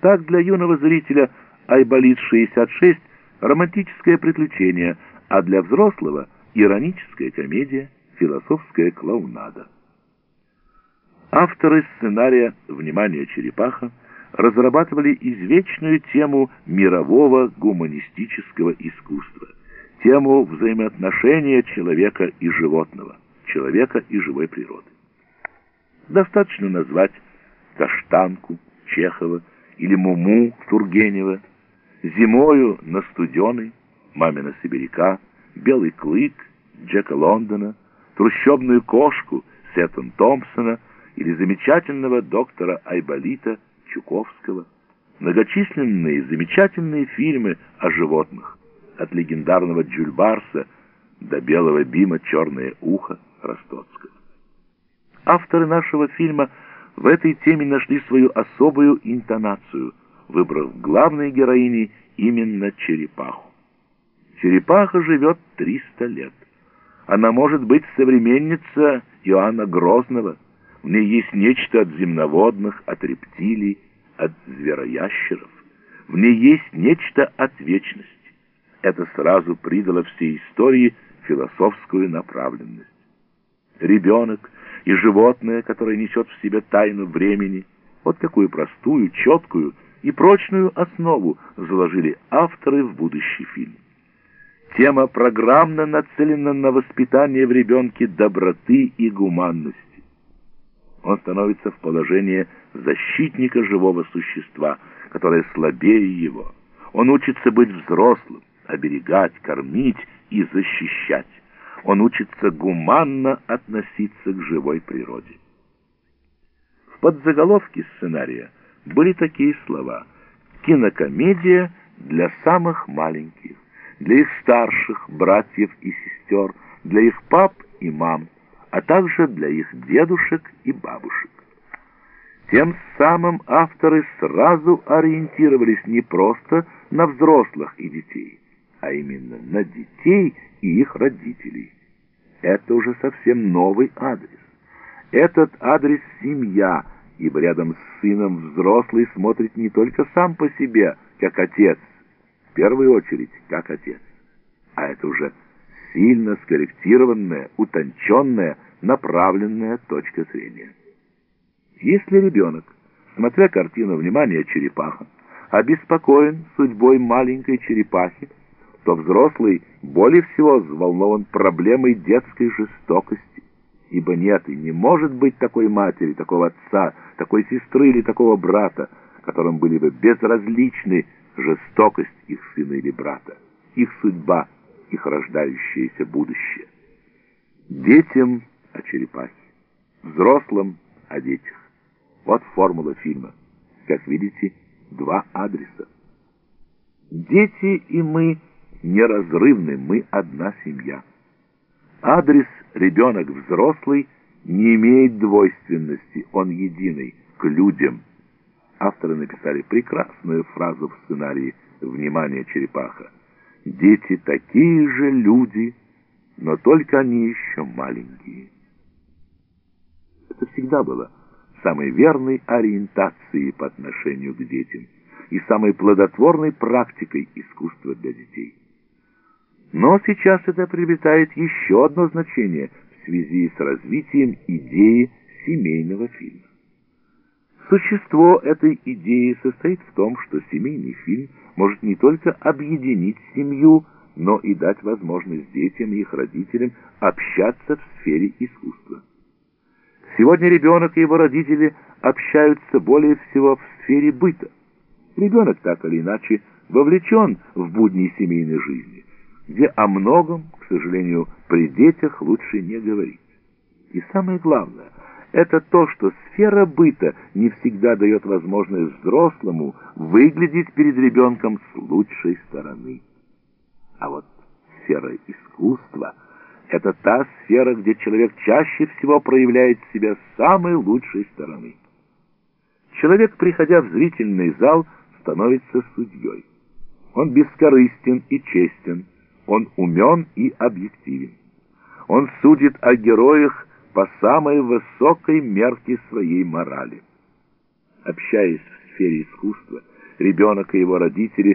Так для юного зрителя «Айболит-66» романтическое приключение, а для взрослого — ироническая комедия, философская клоунада. Авторы сценария «Внимание, черепаха» разрабатывали извечную тему мирового гуманистического искусства, тему взаимоотношения человека и животного, человека и живой природы. Достаточно назвать Каштанку, Чехова или Муму Тургенева, зимою на студеной, мамина сибиряка, белый клык Джека Лондона, трущобную кошку Сеттон Томпсона или замечательного доктора Айболита Чуковского, многочисленные замечательные фильмы о животных, от легендарного Джульбарса до белого бима «Черное ухо» Ростоцкого. Авторы нашего фильма в этой теме нашли свою особую интонацию, выбрав главной героиней именно черепаху. Черепаха живет 300 лет. Она может быть современница Иоанна Грозного. В ней есть нечто от земноводных, от рептилий, от звероящеров. В ней есть нечто от вечности. Это сразу придало всей истории философскую направленность. Ребенок и животное, которое несет в себе тайну времени, вот какую простую, четкую и прочную основу заложили авторы в будущий фильм. Тема программно нацелена на воспитание в ребенке доброты и гуманности. Он становится в положение защитника живого существа, которое слабее его. Он учится быть взрослым, оберегать, кормить и защищать. Он учится гуманно относиться к живой природе. В подзаголовке сценария были такие слова «Кинокомедия для самых маленьких» для их старших братьев и сестер, для их пап и мам, а также для их дедушек и бабушек. Тем самым авторы сразу ориентировались не просто на взрослых и детей, а именно на детей и их родителей. Это уже совсем новый адрес. Этот адрес — семья, ибо рядом с сыном взрослый смотрит не только сам по себе, как отец, в первую очередь, как отец, а это уже сильно скорректированная, утонченная, направленная точка зрения. Если ребенок, смотря картину «Внимание, черепаха», обеспокоен судьбой маленькой черепахи, то взрослый более всего взволнован проблемой детской жестокости, ибо нет и не может быть такой матери, такого отца, такой сестры или такого брата, которым были бы безразличны жестокость их сына или брата, их судьба, их рождающееся будущее. Детям о черепахе, взрослым о детях. Вот формула фильма. Как видите, два адреса. Дети и мы неразрывны, мы одна семья. Адрес ребенок-взрослый не имеет двойственности, он единый, к людям. Авторы написали прекрасную фразу в сценарии «Внимание, черепаха». Дети такие же люди, но только они еще маленькие. Это всегда было самой верной ориентацией по отношению к детям и самой плодотворной практикой искусства для детей. Но сейчас это приобретает еще одно значение в связи с развитием идеи семейного фильма. Существо этой идеи состоит в том, что семейный фильм может не только объединить семью, но и дать возможность детям и их родителям общаться в сфере искусства. Сегодня ребенок и его родители общаются более всего в сфере быта. Ребенок так или иначе вовлечен в будни семейной жизни, где о многом, к сожалению, при детях лучше не говорить. И самое главное, это то, что сфера быта не всегда дает возможность взрослому выглядеть перед ребенком с лучшей стороны. А вот сфера искусства — это та сфера, где человек чаще всего проявляет себя с самой лучшей стороны. Человек, приходя в зрительный зал, становится судьей. Он бескорыстен и честен, он умен и объективен. Он судит о героях по самой высокой мерке своей морали. Общаясь в сфере искусства. Ребенок и его родители